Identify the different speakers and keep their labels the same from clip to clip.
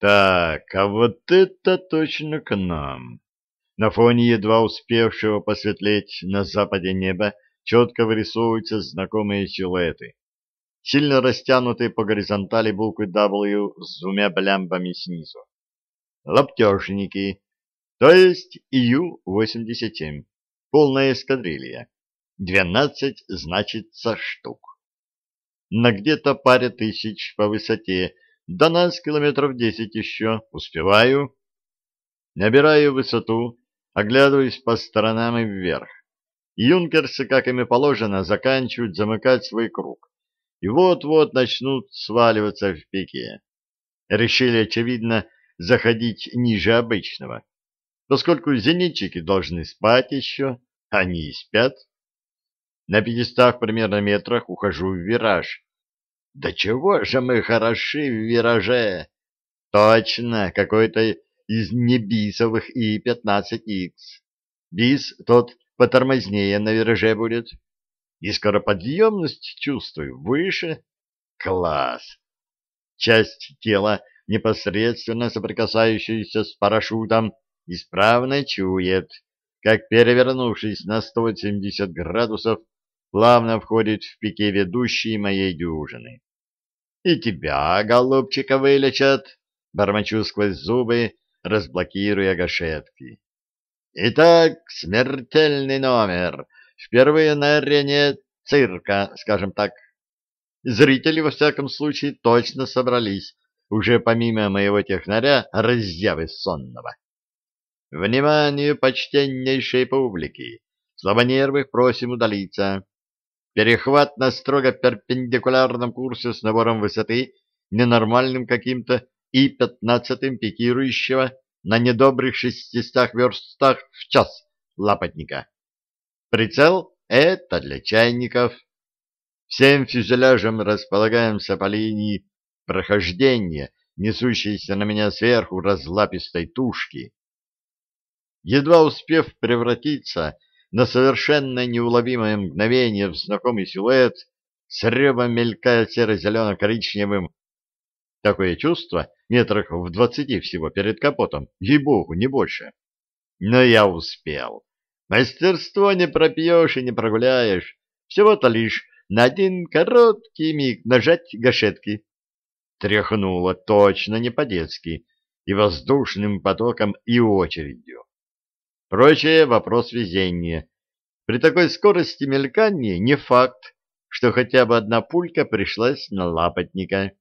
Speaker 1: Так, а вот это точно к нам. На фоне едва успевшего посветлеть на западе неба четко вырисовываются знакомые силуэты. Сильно растянутые по горизонтали буквы W с двумя блямбами снизу. Лаптежники, то есть ИЮ-87, полная эскадрилья. 12 значится штук. На где-то паре тысяч по высоте до нас километров десять еще. Успеваю. Набираю высоту, оглядываюсь по сторонам и вверх. Юнкерсы, как им и положено, заканчивают замыкать свой круг. И вот-вот начнут сваливаться в пике. Решили, очевидно, заходить ниже обычного. Поскольку зенитчики должны спать еще, они и спят. На пятистах примерно метрах ухожу в вираж. Да чего же мы хороши в вираже? Точно, какой-то из небисовых И-15Х. Бис тот потормознее на вираже будет. И скороподъемность чувствую выше. Класс! Часть тела, непосредственно соприкасающаяся с парашютом, исправно чует, как, перевернувшись на 170 градусов, плавно входит в пике ведущей моей дюжины. «И тебя, голубчика, вылечат!» — бормочу сквозь зубы, разблокируя гашетки. «Итак, смертельный номер. Впервые на арене цирка, скажем так. Зрители, во всяком случае, точно собрались, уже помимо моего технаря, разъявы сонного. Внимание почтеннейшей публики! Слабонервых просим удалиться. Перехват на строго перпендикулярном курсе с набором высоты ненормальным каким-то и пятнадцатым пикирующего на недобрых шестистах верстах в час лапотника. Прицел — это для чайников. Всем фюзеляжем располагаемся по линии прохождения, несущейся на меня сверху разлапистой тушки. Едва успев превратиться на совершенно неуловимое мгновение в знакомый силуэт, с ревом мелькая серо-зелено-коричневым. Такое чувство метрах в двадцати всего перед капотом, ей-богу, не больше. Но я успел. Мастерство не пропьешь и не прогуляешь. Всего-то лишь на один короткий миг нажать гашетки. Тряхнуло точно не по-детски, и воздушным потоком, и очередью. Прочее — вопрос везения. При такой скорости мелькания не факт, что хотя бы одна пулька пришлась на лапотника.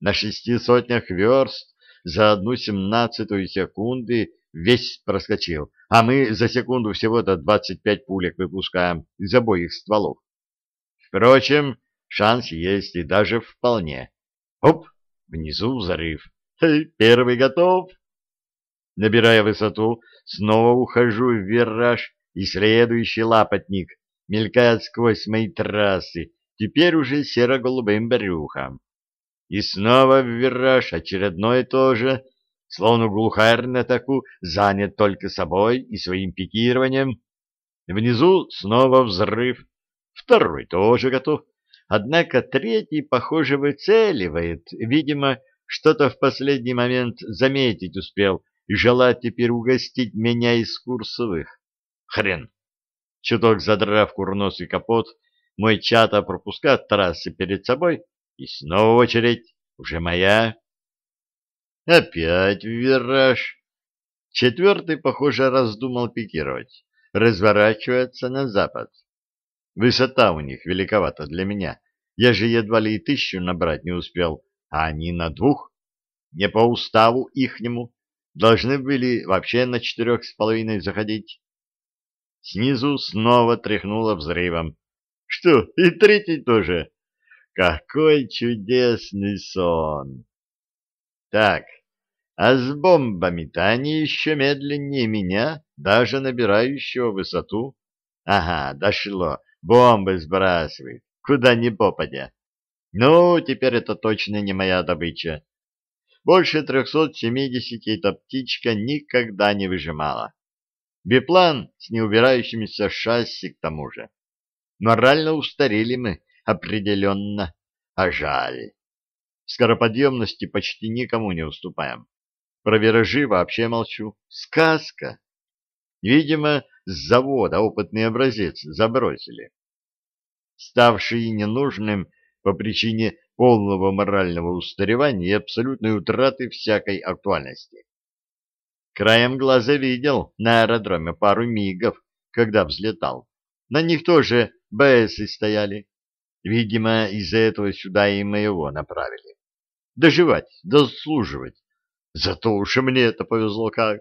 Speaker 1: На шести сотнях верст за одну семнадцатую секунды весь проскочил, а мы за секунду всего-то двадцать пять пулек выпускаем из обоих стволов. Впрочем, шанс есть и даже вполне. Оп, внизу взрыв. Первый готов. Набирая высоту, снова ухожу в вираж, и следующий лапотник мелькает сквозь мои трассы, теперь уже серо-голубым брюхом. И снова в вираж, очередной тоже, словно глухарь на таку, занят только собой и своим пикированием. Внизу снова взрыв, второй тоже готов. Однако третий, похоже, выцеливает, видимо, что-то в последний момент заметить успел, желает теперь угостить меня из курсовых. Хрен! Чуток задрав курносый капот, мой чата пропускает трассы перед собой, и снова очередь, уже моя. Опять вираж. Четвертый, похоже, раздумал пикировать, разворачивается на запад. Высота у них великовата для меня. Я же едва ли и тысячу набрать не успел, а они на двух. Не по уставу ихнему должны были вообще на четырех с половиной заходить. Снизу снова тряхнуло взрывом. Что, и третий тоже? Какой чудесный сон! Так, а с бомбами-то они еще медленнее меня, даже набирающего высоту. Ага, дошло, бомбы сбрасывает, куда ни попадя. Ну, теперь это точно не моя добыча. Больше 370 эта птичка никогда не выжимала. Биплан с неубирающимися шасси к тому же. Морально устарели мы, определенно, а жаль. Скороподъемности почти никому не уступаем. Про виражи вообще молчу. Сказка. Видимо, с завода опытный образец забросили. Ставший ненужным по причине полного морального устаревания и абсолютной утраты всякой актуальности. Краем глаза видел на аэродроме пару мигов, когда взлетал. На них тоже БСы стояли. Видимо, из-за этого сюда и моего направили. Доживать, дослуживать. Зато уж и мне это повезло как.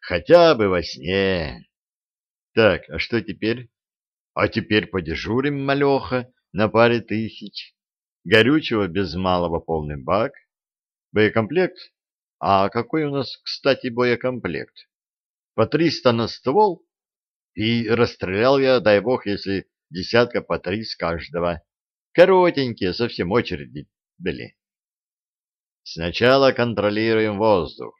Speaker 1: Хотя бы во сне. Так, а что теперь? А теперь подежурим, малеха, на паре тысяч. Горючего без малого полный бак. Боекомплект? А какой у нас, кстати, боекомплект? По триста на ствол? И расстрелял я, дай бог, если десятка по три с каждого. Коротенькие, совсем очереди были. Сначала контролируем воздух.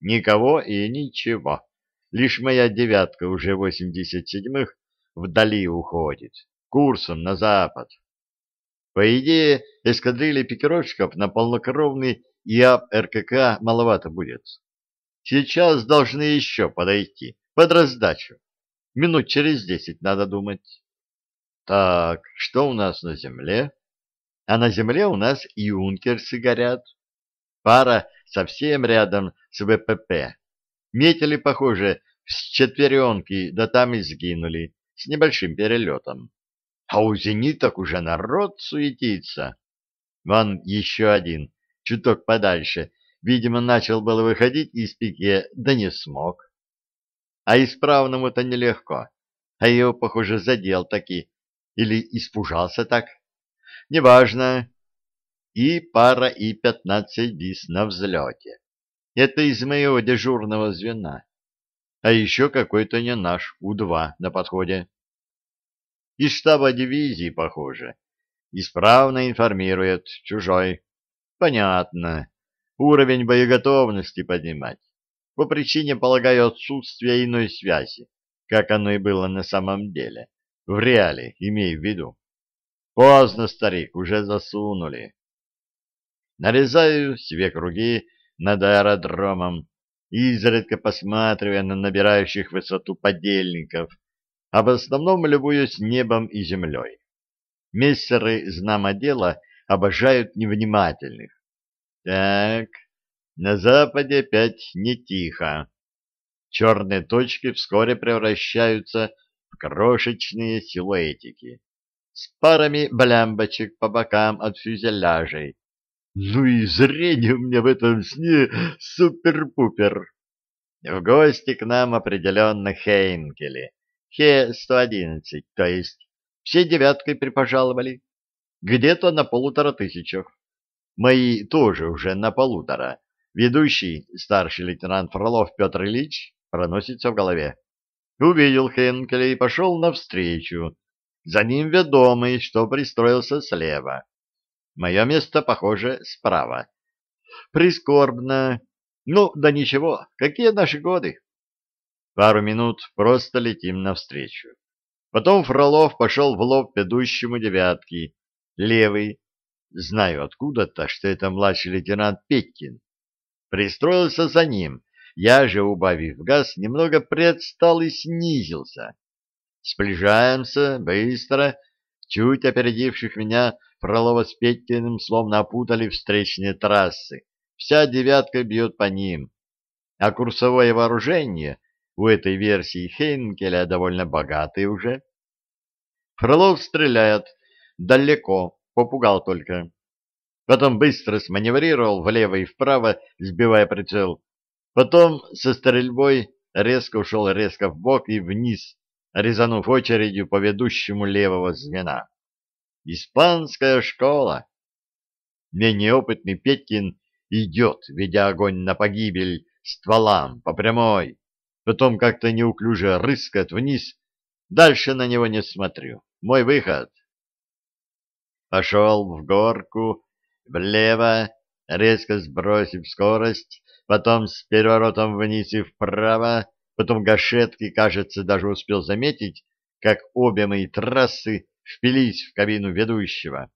Speaker 1: Никого и ничего. Лишь моя девятка уже восемьдесят седьмых вдали уходит, курсом на запад. По идее, эскадрильи пикировщиков на полнокровный ИАП РКК маловато будет. Сейчас должны еще подойти, под раздачу. Минут через десять надо думать. Так, что у нас на земле? А на земле у нас юнкерсы горят. Пара совсем рядом с ВПП. Метили, похоже, с четверенки, да там и сгинули, с небольшим перелетом. А у зениток уже народ суетится. Вон еще один, чуток подальше, видимо, начал было выходить из пике, да не смог. А исправному-то нелегко, а его, похоже, задел таки, или испужался так. Неважно, и пара И-15 БИС на взлете. Это из моего дежурного звена. А еще какой-то не наш У-2 на подходе. Из штаба дивизии, похоже. Исправно информирует чужой. Понятно. Уровень боеготовности поднимать. По причине, полагаю, отсутствия иной связи, как оно и было на самом деле. В реале, имею в виду. Поздно, старик, уже засунули. Нарезаю себе круги над аэродромом, изредка посматривая на набирающих высоту подельников, а в основном любуюсь небом и землей. Мессеры знамодела обожают невнимательных. Так, на западе опять не тихо. Черные точки вскоре превращаются в крошечные силуэтики с парами блямбочек по бокам от фюзеляжей, ну и зрение у меня в этом сне супер-пупер. В гости к нам определенно Хейнкели. Хе-111, то есть. Все девяткой припожаловали. Где-то на полутора тысячах. Мои тоже уже на полутора. Ведущий, старший лейтенант Фролов Петр Ильич, проносится в голове. Увидел Хейнкеля и пошел навстречу. За ним ведомый, что пристроился слева. Мое место, похоже, справа. Прискорбно. Ну, да ничего, какие наши годы? Пару минут просто летим навстречу. Потом Фролов пошел в лоб ведущему девятки. Левый. Знаю откуда-то, что это младший лейтенант Петькин. Пристроился за ним. Я же, убавив газ, немного предстал и снизился. Сближаемся быстро, чуть опередивших меня Фролова с Петькиным словно опутали встречные трассы. Вся девятка бьет по ним. А курсовое вооружение у этой версии Хейнкеля довольно богатое уже. Фролов стреляет далеко, попугал только. Потом быстро сманеврировал влево и вправо, сбивая прицел. Потом со стрельбой резко ушел резко в бок и вниз, резанув очередью по ведущему левого звена. Испанская школа. Менее опытный Петкин идет, ведя огонь на погибель стволам по прямой, потом как-то неуклюже рыскает вниз, дальше на него не смотрю. Мой выход. Пошел в горку, влево, резко сбросив скорость, потом с переворотом вниз и вправо, потом гашетки, кажется, даже успел заметить, как обе мои трассы впились в кабину ведущего.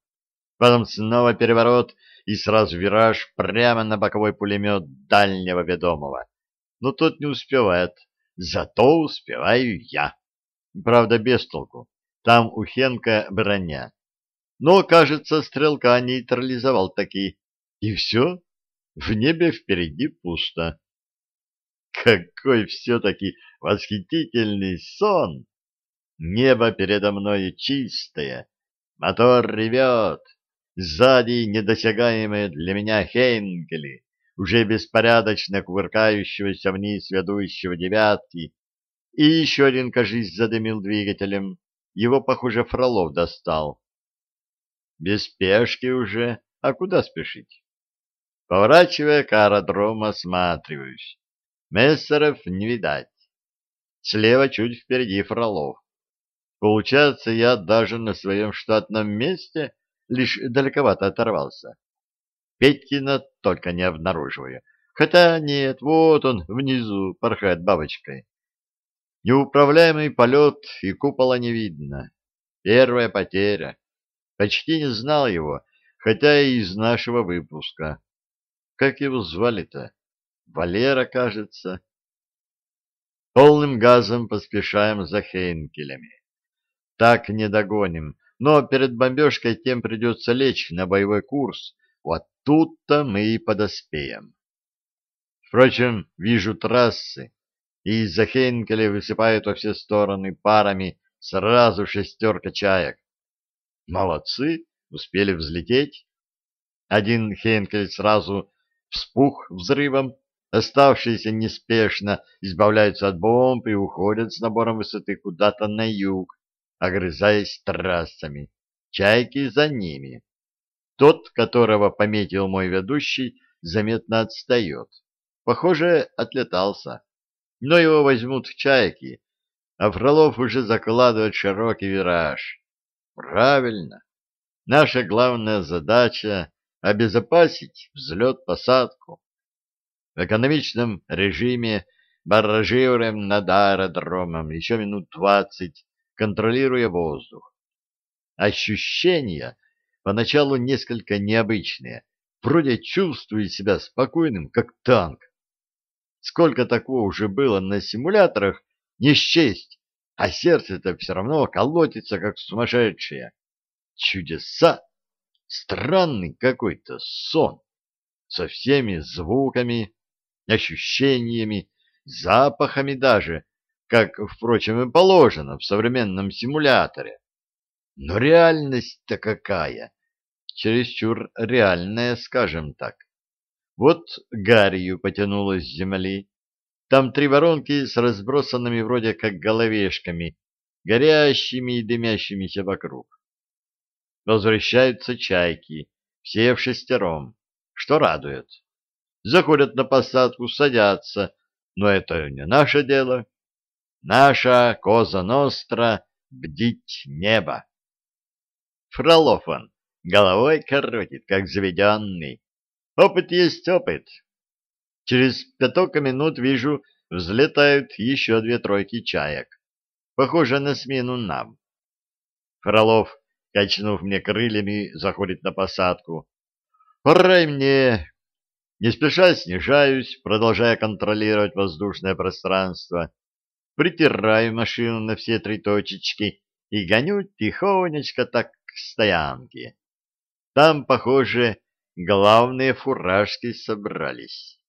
Speaker 1: Потом снова переворот и сразу вираж прямо на боковой пулемет дальнего ведомого. Но тот не успевает. Зато успеваю я. Правда, без толку. Там у Хенка броня. Но, кажется, стрелка нейтрализовал таки. И все. В небе впереди пусто. Какой все-таки восхитительный сон! Небо передо мною чистое, мотор ревет, сзади недосягаемые для меня Хейнкели, уже беспорядочно кувыркающегося вниз ведущего девятки, и еще один, кажись, задымил двигателем. Его, похоже, Фролов достал. Без спешки уже, а куда спешить? Поворачивая к аэродрому, осматриваюсь. Мессеров не видать. Слева чуть впереди Фролов. Получается, я даже на своем штатном месте лишь далековато оторвался. Петькина только не обнаруживаю. Хотя нет, вот он внизу порхает бабочкой. Неуправляемый полет и купола не видно. Первая потеря. Почти не знал его, хотя и из нашего выпуска. Как его звали-то? Валера, кажется. Полным газом поспешаем за Хейнкелями. Так не догоним, но перед бомбежкой тем придется лечь на боевой курс. Вот тут-то мы и подоспеем. Впрочем, вижу трассы, и из-за Хейнкеля высыпают во все стороны парами сразу шестерка чаек. Молодцы, успели взлететь. Один Хейнкель сразу вспух взрывом, оставшиеся неспешно избавляются от бомб и уходят с набором высоты куда-то на юг, огрызаясь трассами. Чайки за ними. Тот, которого пометил мой ведущий, заметно отстает. Похоже, отлетался но его возьмут чайки, а Фролов уже закладывает широкий вираж. Правильно. Наша главная задача — обезопасить взлет-посадку. В экономичном режиме барражируем над аэродромом еще минут двадцать, контролируя воздух. Ощущения поначалу несколько необычные. Вроде чувствую себя спокойным, как танк. Сколько такого уже было на симуляторах, не счесть, а сердце-то все равно колотится, как сумасшедшее. Чудеса! Странный какой-то сон, со всеми звуками, ощущениями, запахами даже, как, впрочем, и положено в современном симуляторе. Но реальность-то какая! Чересчур реальная, скажем так. Вот гарью потянуло с земли. Там три воронки с разбросанными вроде как головешками, горящими и дымящимися вокруг. Возвращаются чайки, все в шестером, что радует. Заходят на посадку, садятся, но это не наше дело. Наша коза ностра — бдить небо. Фролов он, головой коротит, как заведенный. Опыт есть опыт. Через пяток минут вижу, взлетают еще две тройки чаек. Похоже на смену нам. Фролов, качнув мне крыльями, заходит на посадку. «Пора мне!» Не спеша снижаюсь, продолжая контролировать воздушное пространство. Притираю машину на все три точечки и гоню тихонечко так к стоянке. Там, похоже, главные фуражки собрались.